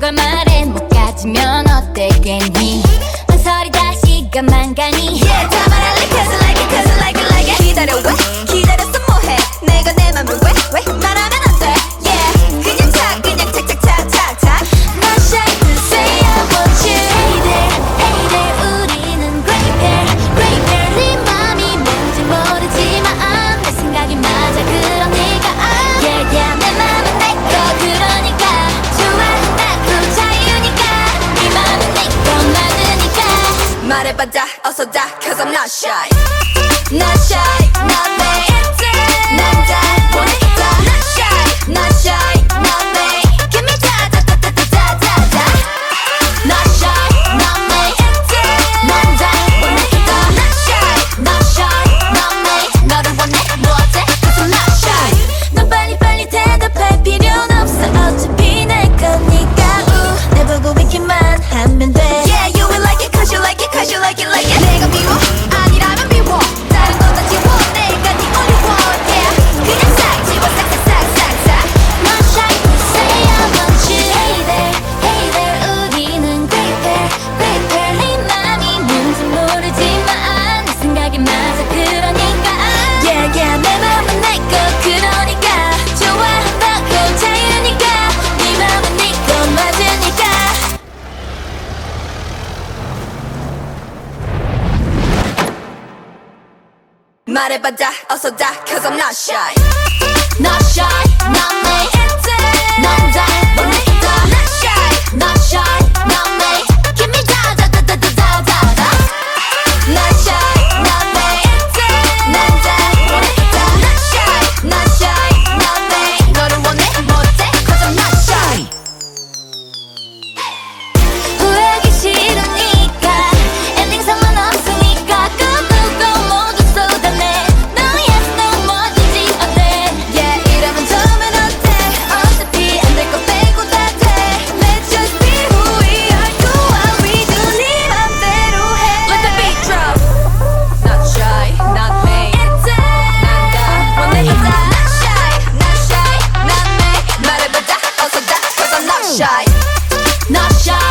걸 말해? 못 가지면 어때 괜히？한 소리 다시 그만 가니? Yeah, 다 말할래. Cause I like it cause I like it like it. 기다려 왜 기다렸어 뭐해? 내가 I die, also die, cause I'm not shy. Not shy, not 말해봐 다 어서 다 Cause I'm not shy. Not shy, not my not shy.